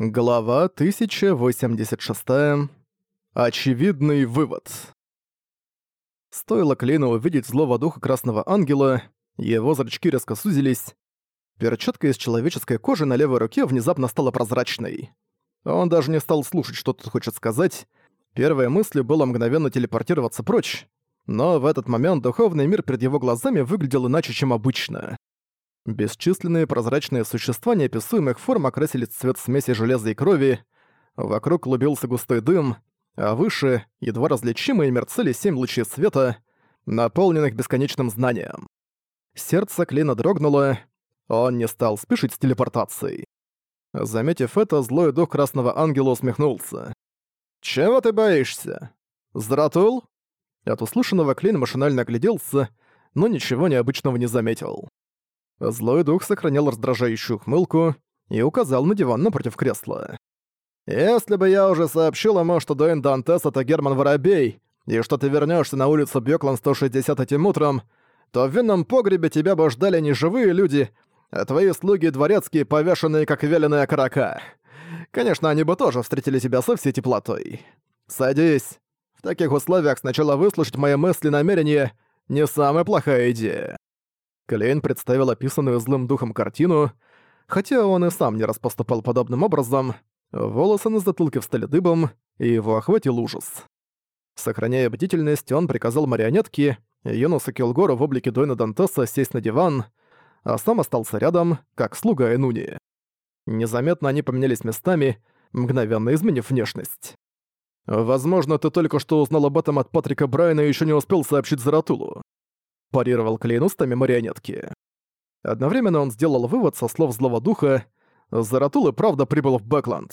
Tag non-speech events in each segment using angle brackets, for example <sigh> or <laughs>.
Глава 1086. Очевидный вывод. Стоило Клейну увидеть злого духа Красного Ангела, его зрачки резко сузились. Перчатка из человеческой кожи на левой руке внезапно стала прозрачной. Он даже не стал слушать, что тут хочет сказать. Первой мыслью было мгновенно телепортироваться прочь, но в этот момент духовный мир перед его глазами выглядел иначе, чем обычно. Бесчисленные прозрачные существа неописуемых форм окрасили цвет смеси железа и крови, вокруг клубился густой дым, а выше, едва различимые, мерцали семь лучей света, наполненных бесконечным знанием. Сердце Клина дрогнуло, он не стал спешить с телепортацией. Заметив это, злой дух Красного Ангела усмехнулся. «Чего ты боишься? Зратул?» От услышанного Клин машинально огляделся, но ничего необычного не заметил. Злой дух сохранил раздражающую хмылку и указал на диван напротив кресла. «Если бы я уже сообщил ему, что Дуэйн Дантес — это Герман Воробей, и что ты вернешься на улицу Бёклан 160 этим утром, то в винном погребе тебя бы ждали не живые люди, а твои слуги дворецкие, повешенные как веленая карака. Конечно, они бы тоже встретили тебя со всей теплотой. Садись. В таких условиях сначала выслушать мои мысли и намерения — не самая плохая идея. Клейн представил описанную злым духом картину. Хотя он и сам не раз поступал подобным образом, волосы на затылке встали дыбом, и его охватил ужас. Сохраняя бдительность, он приказал марионетке Юнусу Килгору в облике Дойна Дантеса сесть на диван, а сам остался рядом, как слуга Энуни. Незаметно они поменялись местами, мгновенно изменив внешность. «Возможно, ты только что узнал об этом от Патрика Брайна и еще не успел сообщить Заратулу парировал клейнустами марионетки. Одновременно он сделал вывод со слов злого духа «Заратул и правда прибыл в Бэкланд».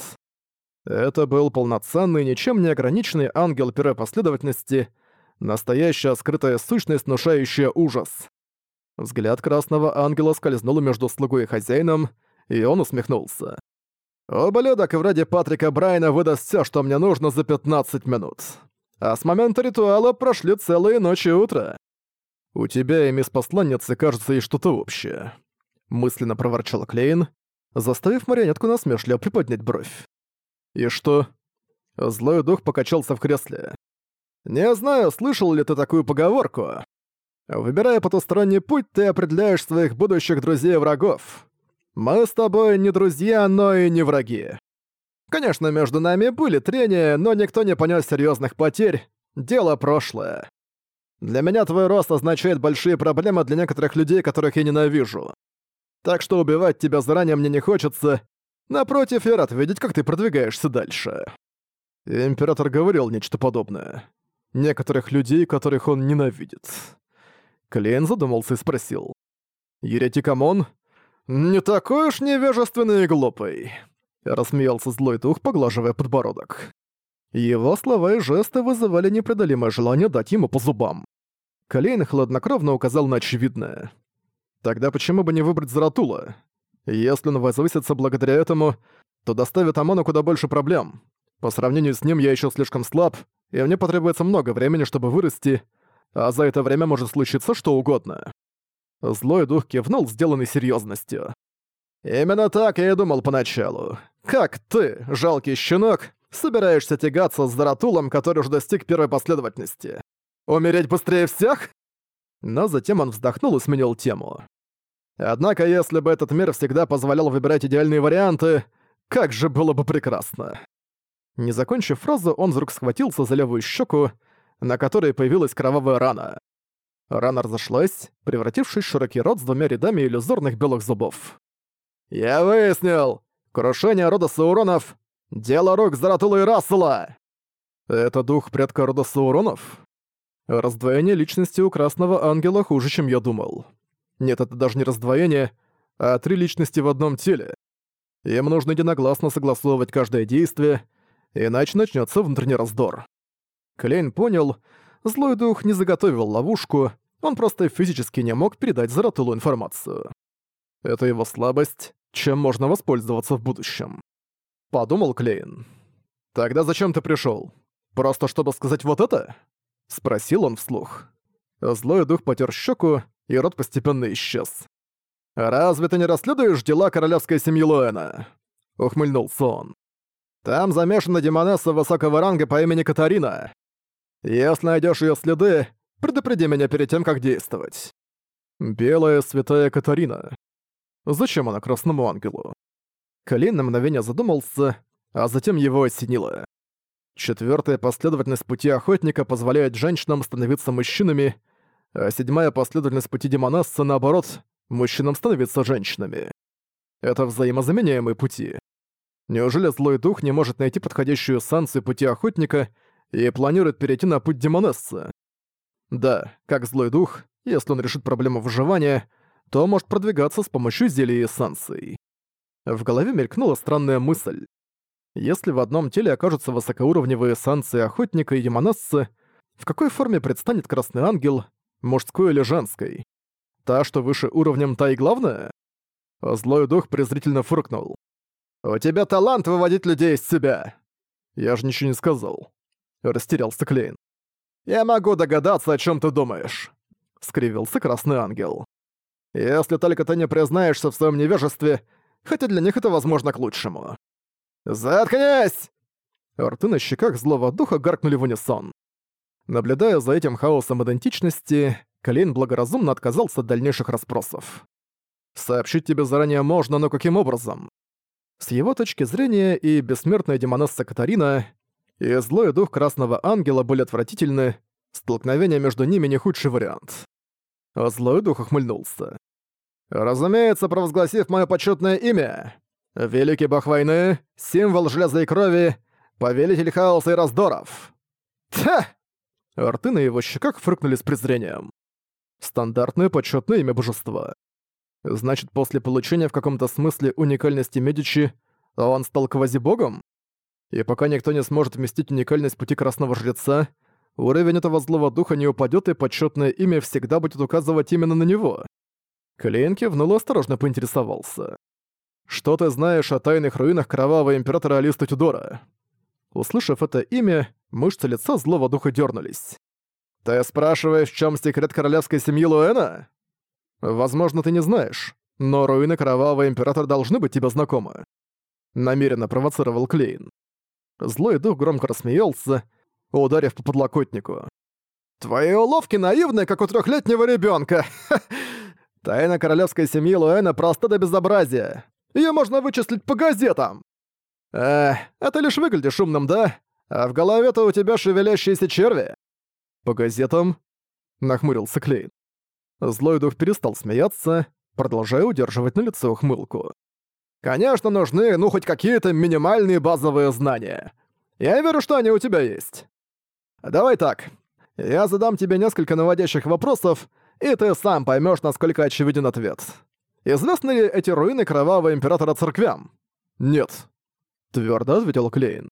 Это был полноценный, ничем не ограниченный ангел первой последовательности, настоящая скрытая сущность, внушающая ужас. Взгляд красного ангела скользнул между слугой и хозяином, и он усмехнулся. «Ублюдок в ради Патрика Брайна выдаст всё, что мне нужно за 15 минут. А с момента ритуала прошли целые ночи и утро. «У тебя и мисс посланницы кажется и что-то общее», — мысленно проворчал Клейн, заставив марионетку насмешливо приподнять бровь. «И что?» Злой дух покачался в кресле. «Не знаю, слышал ли ты такую поговорку. Выбирая потусторонний путь, ты определяешь своих будущих друзей и врагов. Мы с тобой не друзья, но и не враги. Конечно, между нами были трения, но никто не понёс серьёзных потерь. Дело прошлое. Для меня твой рост означает большие проблемы для некоторых людей, которых я ненавижу. Так что убивать тебя заранее мне не хочется. Напротив, я рад видеть, как ты продвигаешься дальше». Император говорил нечто подобное. Некоторых людей, которых он ненавидит. Клейн задумался и спросил. «Еретик Амон? Не такой уж невежественный и глупый!» Рассмеялся злой дух, поглаживая подбородок. Его слова и жесты вызывали непреодолимое желание дать ему по зубам. Клейн хладнокровно указал на очевидное. Тогда почему бы не выбрать Заратула? Если он возвысится благодаря этому, то доставит Амону куда больше проблем. По сравнению с ним я еще слишком слаб, и мне потребуется много времени, чтобы вырасти, а за это время может случиться что угодно. Злой дух кивнул, сделанный серьезностью. «Именно так я и думал поначалу. Как ты, жалкий щенок, собираешься тягаться с Заратулом, который уже достиг первой последовательности? Умереть быстрее всех?» Но затем он вздохнул и сменил тему. Однако, если бы этот мир всегда позволял выбирать идеальные варианты, как же было бы прекрасно. Не закончив фразу, он вдруг схватился за левую щеку, на которой появилась кровавая рана. Рана разошлась, превратившись в широкий рот с двумя рядами иллюзорных белых зубов. «Я выяснил! Крушение рода Сауронов Дело рук Заратула и Рассела!» «Это дух предка рода Сауронов?» «Раздвоение личности у Красного Ангела хуже, чем я думал. Нет, это даже не раздвоение, а три личности в одном теле. Им нужно единогласно согласовывать каждое действие, иначе начнется внутренний раздор». Клейн понял, злой дух не заготовил ловушку, он просто физически не мог передать Заратулу информацию. Это его слабость, чем можно воспользоваться в будущем подумал Клейн. «Тогда зачем ты пришёл? Просто чтобы сказать вот это?» Спросил он вслух. Злой дух потер щеку, и рот постепенно исчез. «Разве ты не расследуешь дела королевской семьи Луэна?» Ухмыльнулся он. «Там замешана демонесса высокого ранга по имени Катарина. Если найдёшь её следы, предупреди меня перед тем, как действовать». Белая святая Катарина. Зачем она красному ангелу? Колин на мгновение задумался, а затем его осенило. Четвертая последовательность пути охотника позволяет женщинам становиться мужчинами, а седьмая последовательность пути демонасца, наоборот, мужчинам становиться женщинами. Это взаимозаменяемые пути. Неужели злой дух не может найти подходящую санкцию пути охотника и планирует перейти на путь демонесса? Да, как злой дух, если он решит проблему выживания, то может продвигаться с помощью зелий и санкций. В голове мелькнула странная мысль. Если в одном теле окажутся высокоуровневые санкции охотника и ямоносца, в какой форме предстанет Красный Ангел, мужской или женской? Та, что выше уровнем, та и главная? Злой дух презрительно фыркнул. «У тебя талант выводить людей из себя!» «Я же ничего не сказал». Растерялся Клейн. «Я могу догадаться, о чем ты думаешь», — скривился Красный Ангел. «Если только ты не признаешься в своем невежестве, хотя для них это возможно к лучшему. «Заткнись!» Рты на щеках злого духа гаркнули в унисон. Наблюдая за этим хаосом идентичности, Клейн благоразумно отказался от дальнейших расспросов. «Сообщить тебе заранее можно, но каким образом?» С его точки зрения и бессмертная демонесса Катарина, и злой дух Красного Ангела были отвратительны, столкновение между ними не худший вариант. А злой дух охмыльнулся. Разумеется, провозгласив мое почетное имя. Великий бог войны, символ железа и крови, повелитель хаоса и раздоров. Ха! Рты на его щеках фрыкнули с презрением. Стандартное почетное имя божества. Значит, после получения в каком-то смысле уникальности Медичи, он стал квазибогом? И пока никто не сможет вместить уникальность пути Красного Жреца, уровень этого злого духа не упадет, и почетное имя всегда будет указывать именно на него. Клейн кивнул осторожно поинтересовался. «Что ты знаешь о тайных руинах кровавого императора Алиста Тюдора?» Услышав это имя, мышцы лица злого духа дернулись. «Ты спрашиваешь, в чем секрет королевской семьи Луэна?» «Возможно, ты не знаешь, но руины кровавого императора должны быть тебе знакомы». Намеренно провоцировал Клейн. Злой дух громко рассмеялся, ударив по подлокотнику. «Твои уловки наивны, как у трехлетнего ребенка. <laughs> Тайна королевской семьи Луэна проста до безобразия. Ее можно вычислить по газетам. Эх, это лишь выглядишь шумным, да? А в голове-то у тебя шевелящиеся черви. По газетам? Нахмурился Клейн. Злой дух перестал смеяться, продолжая удерживать на лице ухмылку. «Конечно, нужны, ну, хоть какие-то минимальные базовые знания. Я верю, что они у тебя есть. Давай так. Я задам тебе несколько наводящих вопросов, и ты сам поймешь, насколько очевиден ответ. Известны ли эти руины кровавого императора церквям? Нет. Твердо ответил Клейн.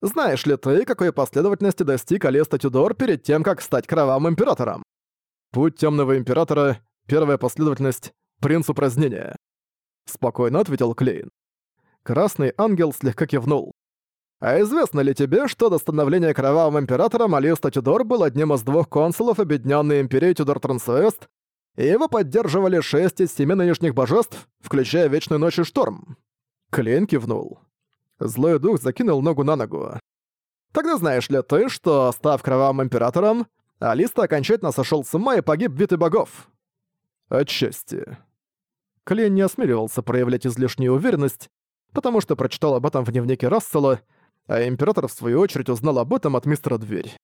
Знаешь ли ты, какой последовательности достиг Алеста Тюдор перед тем, как стать кровавым императором? Путь темного императора, первая последовательность, принц упразднения. Спокойно ответил Клейн. Красный ангел слегка кивнул. А известно ли тебе, что до становления кровавым императором Алиста Тюдор был одним из двух консулов объединенной империи Тюдор Трансвест, и его поддерживали шесть из семи нынешних божеств, включая Вечную Ночь и Шторм?» Клейн кивнул. Злой дух закинул ногу на ногу. «Тогда знаешь ли ты, что, став кровавым императором, Алиста окончательно сошел с ума и погиб битый богов?» «Отчасти». Клейн не осмеливался проявлять излишнюю уверенность, потому что прочитал об этом в дневнике Рассела — а император в свою очередь узнал об этом от мистера Дверь.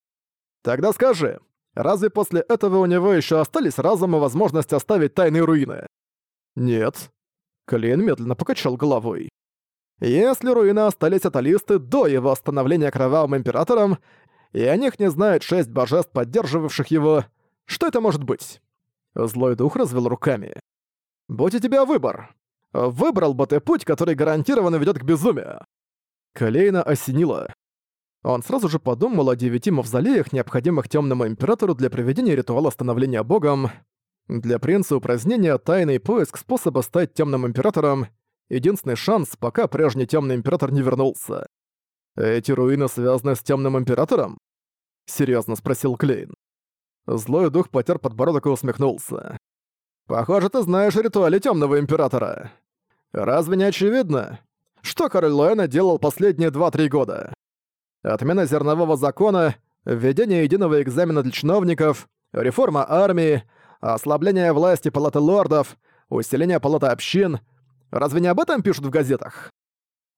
«Тогда скажи, разве после этого у него еще остались разум и возможность оставить тайные руины?» «Нет». Клейн медленно покачал головой. «Если руины остались от Алисты до его становления кровавым императором, и о них не знают шесть божеств, поддерживавших его, что это может быть?» Злой дух развел руками. «Будь у тебя выбор. Выбрал бы ты путь, который гарантированно ведет к безумию. Клейна осенила. Он сразу же подумал о девяти мавзолеях, необходимых Темному Императору для проведения ритуала становления богом. Для принца упразднения тайный поиск способа стать Темным Императором — единственный шанс, пока прежний Темный Император не вернулся. «Эти руины связаны с Темным Императором?» — серьезно спросил Клейн. Злой дух потер подбородок и усмехнулся. «Похоже, ты знаешь о ритуале Темного Императора. Разве не очевидно? что король Луэна делал последние 2-3 года. Отмена зернового закона, введение единого экзамена для чиновников, реформа армии, ослабление власти палаты лордов, усиление палаты общин. Разве не об этом пишут в газетах?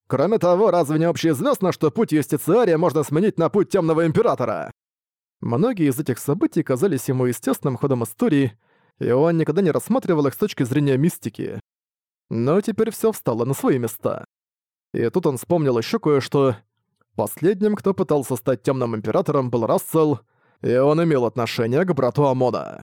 Кроме того, разве не общеизвестно, что путь юстициария можно сменить на путь Темного Императора? Многие из этих событий казались ему естественным ходом истории, и он никогда не рассматривал их с точки зрения мистики. Но теперь все встало на свои места. И тут он вспомнил еще кое-что. Последним, кто пытался стать Темным Императором, был Рассел, и он имел отношение к брату Амона.